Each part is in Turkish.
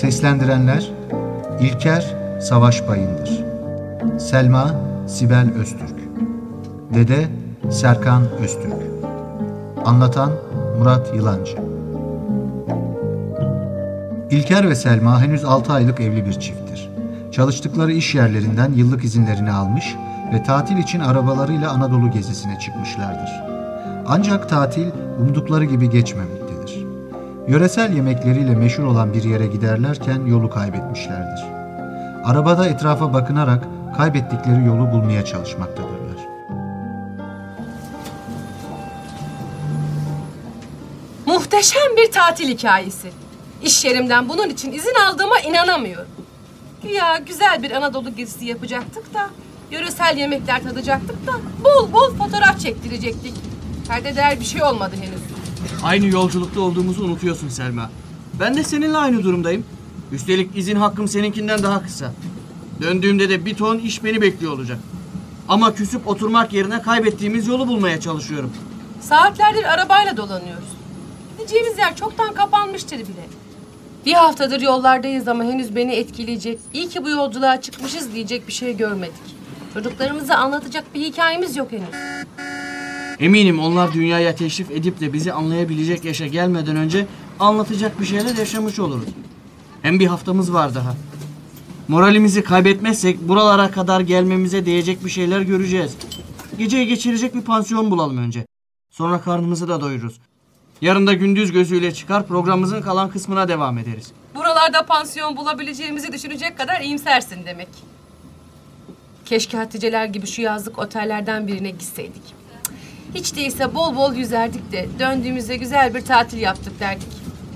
Seslendirenler İlker Savaş Bayındır Selma Sibel Öztürk Dede Serkan Öztürk Anlatan Murat Yılancı İlker ve Selma henüz 6 aylık evli bir çifttir. Çalıştıkları iş yerlerinden yıllık izinlerini almış ve tatil için arabalarıyla Anadolu gezisine çıkmışlardır. Ancak tatil umdukları gibi geçmemektedir. Yöresel yemekleriyle meşhur olan bir yere giderlerken yolu kaybetmişlerdir. Arabada etrafa bakınarak kaybettikleri yolu bulmaya çalışmaktadırlar. Muhteşem bir tatil hikayesi. İş yerimden bunun için izin aldığıma inanamıyorum. Ya güzel bir Anadolu gezisi yapacaktık da, yöresel yemekler tadacaktık da, bol bol fotoğraf çektirecektik. Kayda değer bir şey olmadı henüz. Aynı yolculukta olduğumuzu unutuyorsun Selma. Ben de seninle aynı durumdayım. Üstelik izin hakkım seninkinden daha kısa. Döndüğümde de bir ton iş beni bekliyor olacak. Ama küsüp oturmak yerine kaybettiğimiz yolu bulmaya çalışıyorum. Saatlerdir arabayla dolanıyoruz. Gideceğimiz yer çoktan kapanmıştır bile. Bir haftadır yollardayız ama henüz beni etkileyecek, iyi ki bu yolculuğa çıkmışız diyecek bir şey görmedik. Çocuklarımıza anlatacak bir hikayemiz yok henüz. Eminim onlar dünyaya teşrif edip de bizi anlayabilecek yaşa gelmeden önce anlatacak bir şeyler yaşamış oluruz. Hem bir haftamız var daha. Moralimizi kaybetmezsek buralara kadar gelmemize değecek bir şeyler göreceğiz. Geceyi geçirecek bir pansiyon bulalım önce. Sonra karnımızı da doyururuz. Yarın da gündüz gözüyle çıkar programımızın kalan kısmına devam ederiz. Buralarda pansiyon bulabileceğimizi düşünecek kadar iyimsersin demek. Keşke Haticeler gibi şu yazlık otellerden birine gitseydik. Hiç değilse bol bol yüzerdik de döndüğümüzde güzel bir tatil yaptık derdik.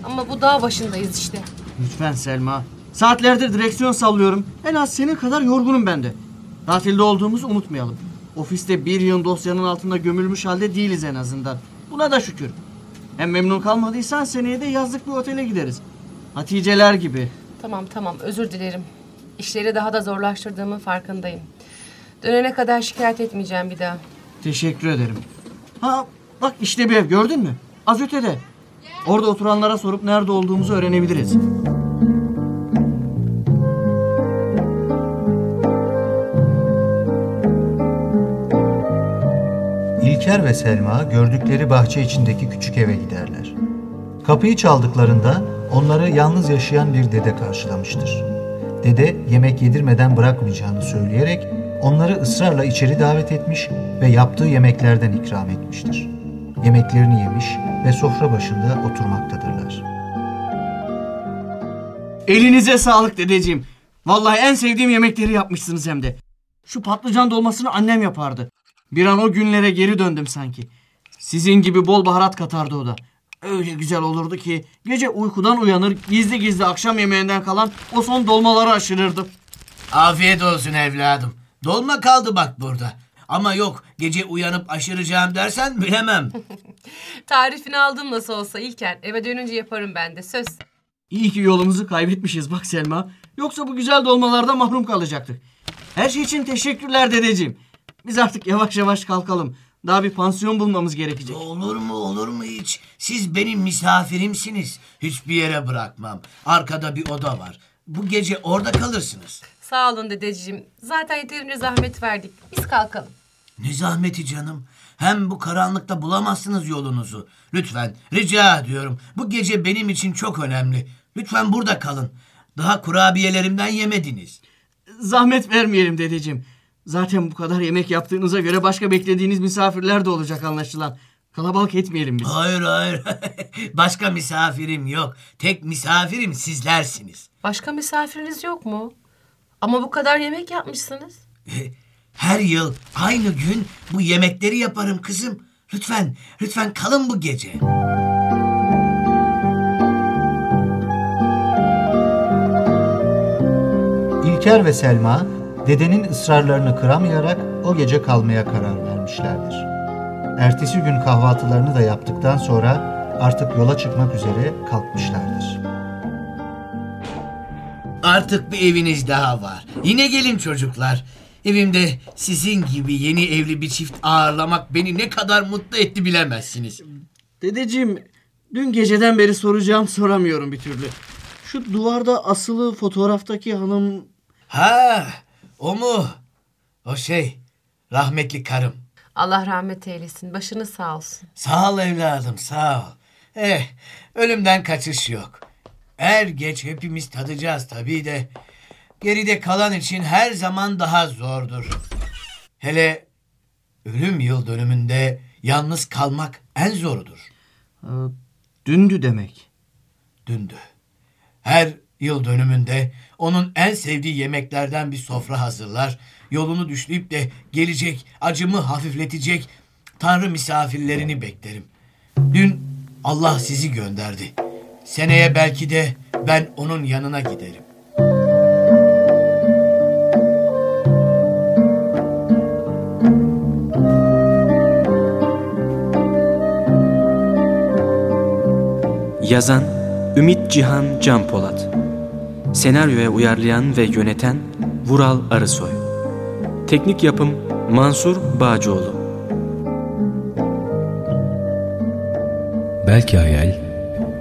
Ama bu dağ başındayız işte. Lütfen Selma. Saatlerdir direksiyon sallıyorum. En az senin kadar yorgunum ben de. Tatilde olduğumuzu unutmayalım. Ofiste bir yığın dosyanın altında gömülmüş halde değiliz en azından. Buna da şükür. Hem memnun kalmadıysan seneye de yazlık bir otele gideriz. Haticeler gibi. Tamam tamam özür dilerim. İşleri daha da zorlaştırdığımın farkındayım. Dönene kadar şikayet etmeyeceğim bir daha. Teşekkür ederim. Ha bak işte bir ev gördün mü? Az ötede. Orada oturanlara sorup nerede olduğumuzu öğrenebiliriz. İlker ve Selma gördükleri bahçe içindeki küçük eve giderler. Kapıyı çaldıklarında onları yalnız yaşayan bir dede karşılamıştır. Dede yemek yedirmeden bırakmayacağını söyleyerek onları ısrarla içeri davet etmiş ve yaptığı yemeklerden ikram etmiştir. Yemeklerini yemiş ve sofra başında oturmaktadırlar. Elinize sağlık dedeciğim. Vallahi en sevdiğim yemekleri yapmışsınız hem de. Şu patlıcan dolmasını annem yapardı. Bir an o günlere geri döndüm sanki. Sizin gibi bol baharat katardı o da. Öyle güzel olurdu ki gece uykudan uyanır gizli gizli akşam yemeğinden kalan o son dolmaları aşırırdım. Afiyet olsun evladım. Dolma kaldı bak burada. Ama yok gece uyanıp aşıracağım dersen bilemem. Tarifini aldım nasıl olsa İlker. Eve dönünce yaparım ben de söz. İyi ki yolumuzu kaybetmişiz bak Selma. Yoksa bu güzel dolmalardan mahrum kalacaktık. Her şey için teşekkürler dedeciğim. Biz artık yavaş yavaş kalkalım. Daha bir pansiyon bulmamız gerekecek. olur mu olur mu hiç? Siz benim misafirimsiniz. Hiçbir yere bırakmam. Arkada bir oda var. Bu gece orada kalırsınız. Sağ olun dedeciğim. Zaten yeterince zahmet verdik. Biz kalkalım. Ne zahmeti canım. Hem bu karanlıkta bulamazsınız yolunuzu. Lütfen rica ediyorum. Bu gece benim için çok önemli. Lütfen burada kalın. Daha kurabiyelerimden yemediniz. Zahmet vermeyelim dedeciğim. Zaten bu kadar yemek yaptığınıza göre başka beklediğiniz misafirler de olacak anlaşılan. Kalabalık etmeyelim biz. Hayır hayır. Başka misafirim yok. Tek misafirim sizlersiniz. Başka misafiriniz yok mu? Ama bu kadar yemek yapmışsınız. Her yıl aynı gün bu yemekleri yaparım kızım. Lütfen, lütfen kalın bu gece. İlker ve Selma dedenin ısrarlarını kıramayarak o gece kalmaya karar vermişlerdir. Ertesi gün kahvaltılarını da yaptıktan sonra artık yola çıkmak üzere kalkmışlardır. Artık bir eviniz daha var. Yine gelin çocuklar. Evimde sizin gibi yeni evli bir çift ağırlamak beni ne kadar mutlu etti bilemezsiniz. Dedeciğim dün geceden beri soracağım soramıyorum bir türlü. Şu duvarda asılı fotoğraftaki hanım Ha, o mu? O şey, rahmetli karım. Allah rahmet eylesin. Başınız sağ olsun. Sağ ol evladım, sağ ol. Eh, ölümden kaçış yok. Er geç hepimiz tadacağız tabii de. Geride kalan için her zaman daha zordur. Hele ölüm yıl dönümünde yalnız kalmak en zorudur. Ee, dündü demek. Dündü. Her yıl dönümünde onun en sevdiği yemeklerden bir sofra hazırlar. Yolunu düşleyip de gelecek, acımı hafifletecek Tanrı misafirlerini beklerim. Dün Allah sizi gönderdi. Seneye belki de ben onun yanına giderim. Yazan Ümit Cihan Can Polat Senaryoya uyarlayan ve yöneten Vural Arısoy. Teknik yapım Mansur Bağcıoğlu. Belki hayal,